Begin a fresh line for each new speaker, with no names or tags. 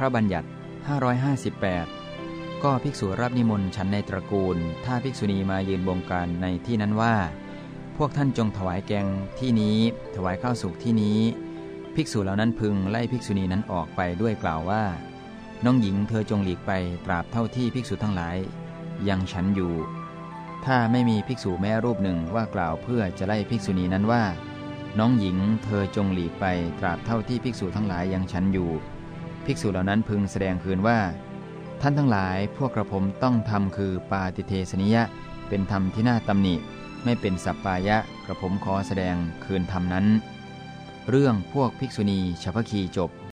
ระบัญญัติ 558 ก็ภิกษุรับนิมนต์ฉันในตระกูล ถ้าภิกษุณีมายืนบงการในที่นั้นว่า พวกท่านจงถวายแกงที่นี้ ถวายข้าวสุกที่นี้ ภิกษุเหล่านั้นพึงไล่ภิกษุณีนั้นออกไปด้วยกล่าวว่า น้องหญิงเธอจงหลีกไปตราบเท่าที่ภิกษุทั้งหลาย ยังฉันอยู่ ถ้าไม่มีภิกษุแม้รูปหนึ่งว่ากล่าวเพื่อจะไล่ภิกษุณีนั้นว่าน้องหญิงเธอจงหลีกไปตราบเท่าที่ภิกษุทั้งหลายยังฉันอยู่ ภิกษุเหล่านั้นพึงแสดงคืนว่า ท่านทั้งหลายพวกกระผมต้องทำคือปาติเทสนิยะ เป็นธรรมที่น่าตำหนิ ไม่เป็นสัปปายะกระผมขอแสดงคืนธรรมนั้น เรื่องพวกภิกษุณีชาวพคีจบ